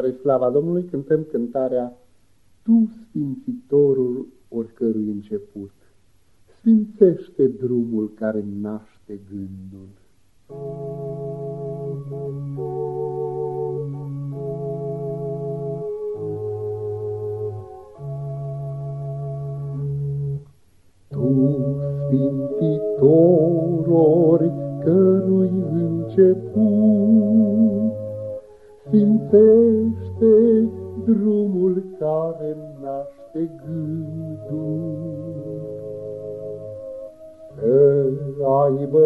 Spre slava Domnului cântăm cântarea Tu, Sfințitorul oricărui început, Sfințește drumul care naște gândul. Tu, Sfințitor oricărui început, Sfințește drumul care naște gândul. Să aibă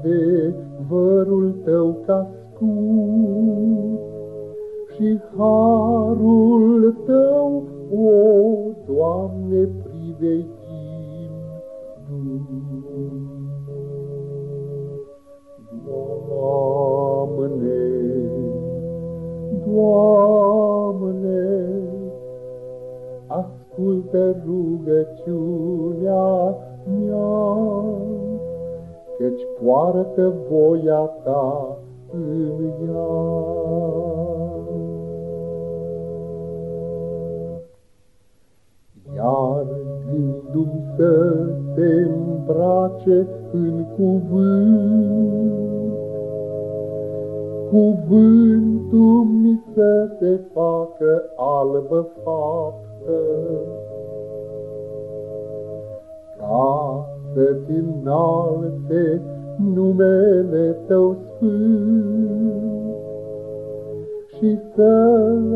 adevărul tău ca scut și harul ascultă rugăciunea mea, Căci poartă voia ta în ea. Iar gândul să se îmbrace în cuvânt, Cuvântul mi să se facă albă faptă, înalte numele tău sfânt Și să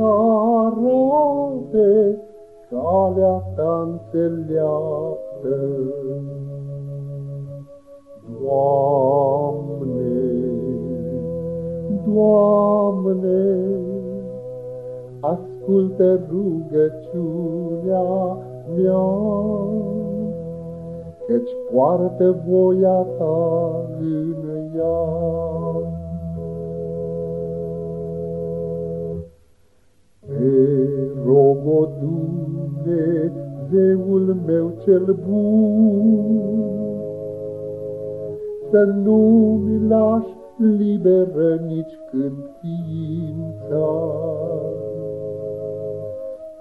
arate calea ta înțeleaptă. Doamne, Doamne, ascultă rugăciunea mea, Căci poartă voia ta în ea. Te rog, o Dumnezeul meu cel bun, Să nu-mi lași liberă nici când ființa,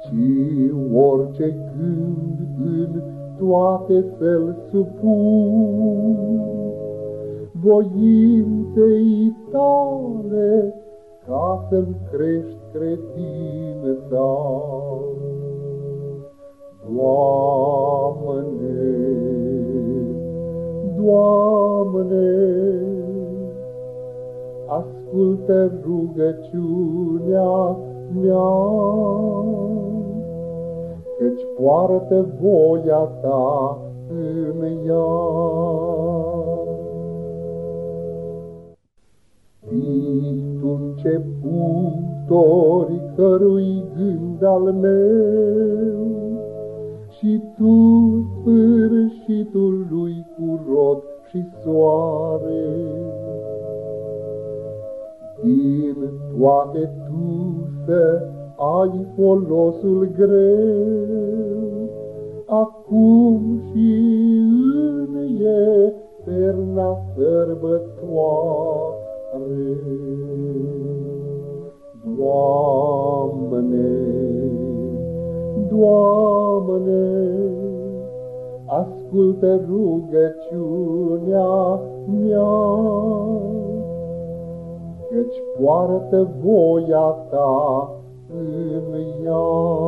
ci orice gând în toate să-l supun, voinței tale, ca să-mi crești credința. Doamne, Doamne, ascultă rugăciunea mea, Căci poartă voia ta în ea. Fii tu începutori cărui gând al meu, Și tu sfârșitul lui cu rod și soare. Din toate tu să ai folosul greu, acum și în eterna sărbătoare. Doamne, Doamne, ascultă rugăciunea mea, Căci poartă voia ta în ea.